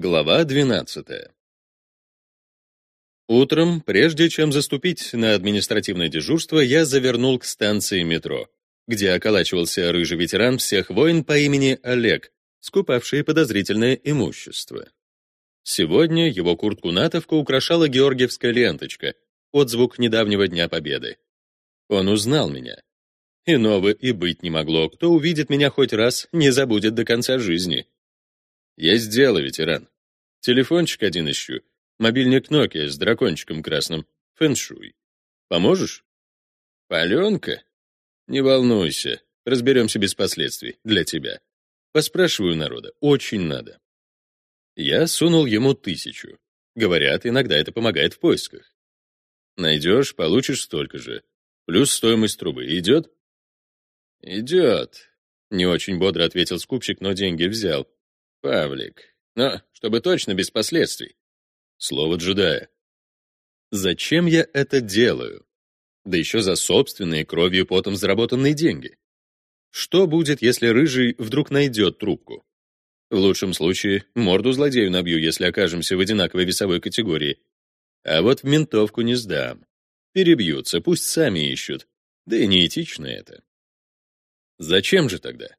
Глава 12. Утром, прежде чем заступить на административное дежурство, я завернул к станции метро, где околачивался рыжий ветеран всех войн по имени Олег, скупавший подозрительное имущество. Сегодня его куртку-натовку украшала георгиевская ленточка, отзвук недавнего Дня Победы. Он узнал меня. Иного и быть не могло. Кто увидит меня хоть раз, не забудет до конца жизни. Есть дело, ветеран. Телефончик один ищу. Мобильник Nokia с дракончиком красным. Фэншуй. Поможешь? Паленка? Не волнуйся. Разберемся без последствий. Для тебя. Поспрашиваю народа. Очень надо. Я сунул ему тысячу. Говорят, иногда это помогает в поисках. Найдешь, получишь столько же. Плюс стоимость трубы. Идет? Идет. Не очень бодро ответил скупщик, но деньги взял. Павлик. Но, чтобы точно, без последствий. Слово джедая. Зачем я это делаю? Да еще за собственные кровью потом заработанные деньги. Что будет, если Рыжий вдруг найдет трубку? В лучшем случае, морду злодею набью, если окажемся в одинаковой весовой категории. А вот в ментовку не сдам. Перебьются, пусть сами ищут. Да и неэтично это. Зачем же тогда?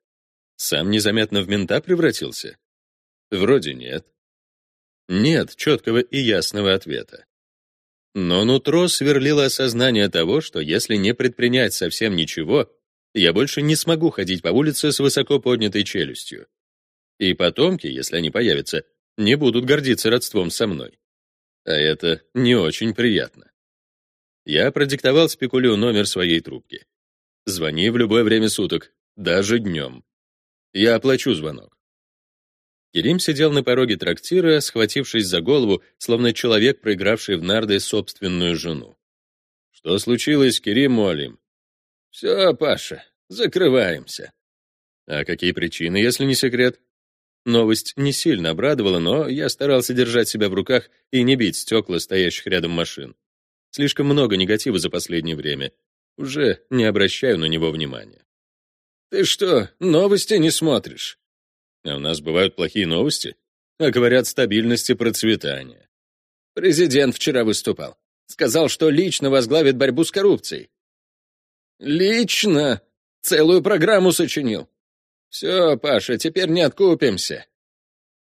Сам незаметно в мента превратился? Вроде нет. Нет четкого и ясного ответа. Но нутро сверлило осознание того, что если не предпринять совсем ничего, я больше не смогу ходить по улице с высоко поднятой челюстью. И потомки, если они появятся, не будут гордиться родством со мной. А это не очень приятно. Я продиктовал спекулю номер своей трубки. Звони в любое время суток, даже днем. Я оплачу звонок. Керим сидел на пороге трактира, схватившись за голову, словно человек, проигравший в нарды собственную жену. «Что случилось, Керим Молим?» «Все, Паша, закрываемся». «А какие причины, если не секрет?» Новость не сильно обрадовала, но я старался держать себя в руках и не бить стекла стоящих рядом машин. Слишком много негатива за последнее время. Уже не обращаю на него внимания. «Ты что, новости не смотришь?» А у нас бывают плохие новости, а говорят стабильности процветания. Президент вчера выступал. Сказал, что лично возглавит борьбу с коррупцией. Лично? Целую программу сочинил. Все, Паша, теперь не откупимся.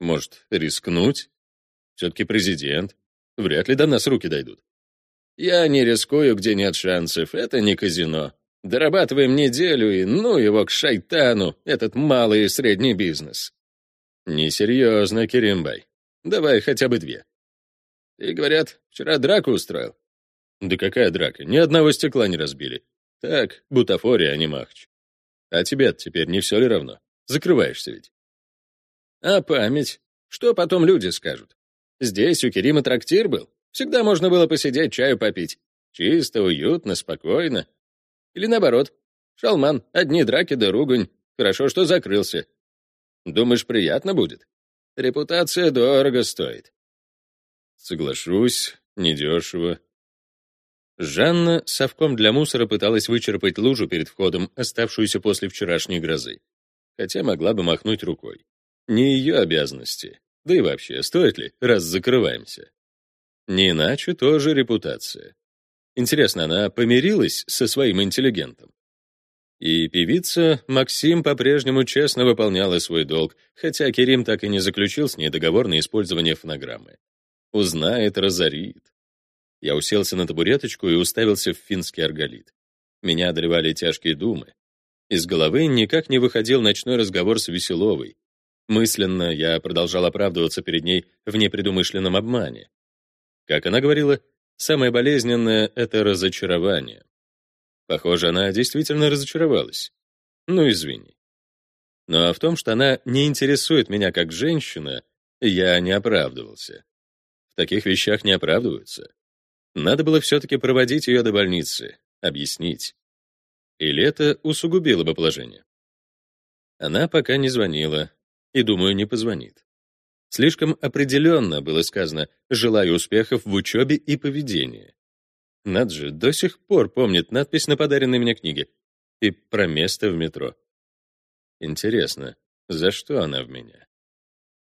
Может, рискнуть? Все-таки президент. Вряд ли до нас руки дойдут. Я не рискую, где нет шансов. Это не казино. Дорабатываем неделю и ну его к шайтану, этот малый и средний бизнес. Несерьезно, Керимбай. Давай хотя бы две. И говорят, вчера драку устроил. Да какая драка? Ни одного стекла не разбили. Так, бутафория, а не махч. А тебе теперь не все ли равно? Закрываешься ведь. А память? Что потом люди скажут? Здесь у Керима трактир был. Всегда можно было посидеть, чаю попить. Чисто, уютно, спокойно. Или наоборот. Шалман, одни драки да ругань. Хорошо, что закрылся. Думаешь, приятно будет? Репутация дорого стоит. Соглашусь, недешево. Жанна совком для мусора пыталась вычерпать лужу перед входом, оставшуюся после вчерашней грозы. Хотя могла бы махнуть рукой. Не ее обязанности. Да и вообще, стоит ли, раз закрываемся? Не иначе тоже репутация. Интересно, она помирилась со своим интеллигентом? И певица Максим по-прежнему честно выполняла свой долг, хотя Керим так и не заключил с ней договор на использование фонограммы. Узнает, разорит. Я уселся на табуреточку и уставился в финский арголит. Меня одолевали тяжкие думы. Из головы никак не выходил ночной разговор с Веселовой. Мысленно я продолжал оправдываться перед ней в непредумышленном обмане. Как она говорила, Самое болезненное — это разочарование. Похоже, она действительно разочаровалась. Ну, извини. Но в том, что она не интересует меня как женщина, я не оправдывался. В таких вещах не оправдываются. Надо было все-таки проводить ее до больницы, объяснить. Или это усугубило бы положение. Она пока не звонила, и, думаю, не позвонит. Слишком определенно было сказано «желаю успехов в учебе и поведении». Над же до сих пор помнит надпись на подаренной мне книге и про место в метро. Интересно, за что она в меня?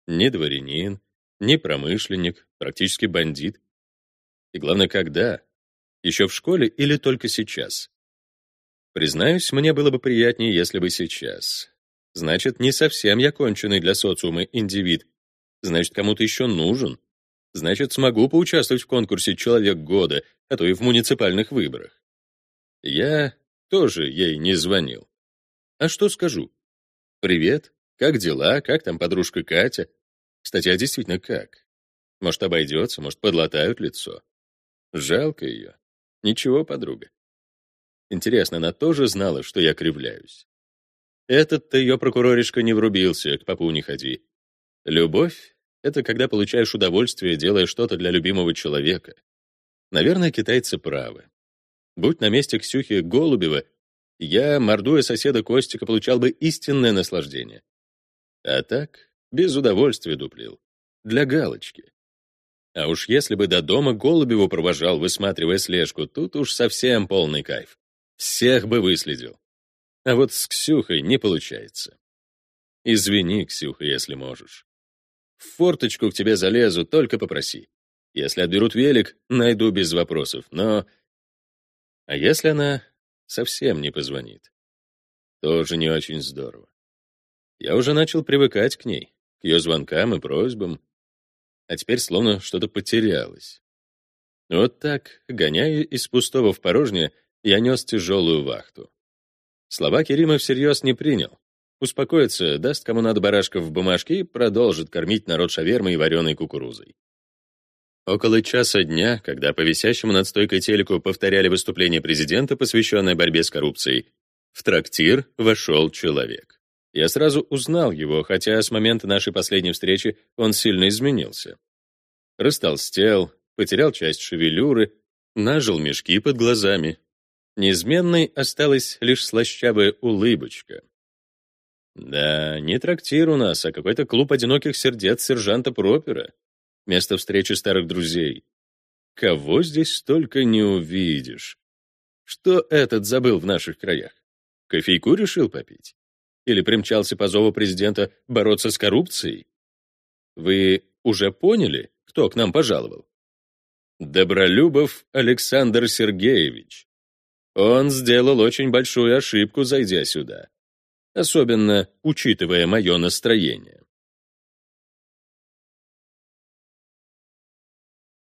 Не дворянин, Не промышленник, практически бандит. И главное, когда? Еще в школе или только сейчас? Признаюсь, мне было бы приятнее, если бы сейчас. Значит, не совсем я конченый для социума индивид. Значит, кому-то еще нужен. Значит, смогу поучаствовать в конкурсе «Человек года», а то и в муниципальных выборах. Я тоже ей не звонил. А что скажу? «Привет, как дела, как там подружка Катя?» Кстати, а действительно как? Может, обойдется, может, подлатают лицо. Жалко ее. Ничего, подруга. Интересно, она тоже знала, что я кривляюсь. Этот-то ее прокуроришка не врубился, к попу не ходи. Любовь — это когда получаешь удовольствие, делая что-то для любимого человека. Наверное, китайцы правы. Будь на месте Ксюхи Голубева, я, мордуя соседа Костика, получал бы истинное наслаждение. А так, без удовольствия дуплил. Для галочки. А уж если бы до дома Голубеву провожал, высматривая слежку, тут уж совсем полный кайф. Всех бы выследил. А вот с Ксюхой не получается. Извини, Ксюха, если можешь. В форточку к тебе залезу, только попроси. Если отберут велик, найду без вопросов, но... А если она совсем не позвонит? Тоже не очень здорово. Я уже начал привыкать к ней, к ее звонкам и просьбам, а теперь словно что-то потерялось. Вот так, гоняя из пустого в порожнее, я нес тяжелую вахту. Слова Керима всерьез не принял. Успокоится, даст кому надо барашков в бумажке и продолжит кормить народ шавермой и вареной кукурузой. Около часа дня, когда по висящему над стойкой телеку повторяли выступление президента, посвященное борьбе с коррупцией, в трактир вошел человек. Я сразу узнал его, хотя с момента нашей последней встречи он сильно изменился. Растолстел, потерял часть шевелюры, нажил мешки под глазами. Неизменной осталась лишь слащавая улыбочка. Да, не трактир у нас, а какой-то клуб одиноких сердец сержанта Пропера. Место встречи старых друзей. Кого здесь столько не увидишь? Что этот забыл в наших краях? Кофейку решил попить? Или примчался по зову президента бороться с коррупцией? Вы уже поняли, кто к нам пожаловал? Добролюбов Александр Сергеевич. Он сделал очень большую ошибку, зайдя сюда. Особенно учитывая мое настроение.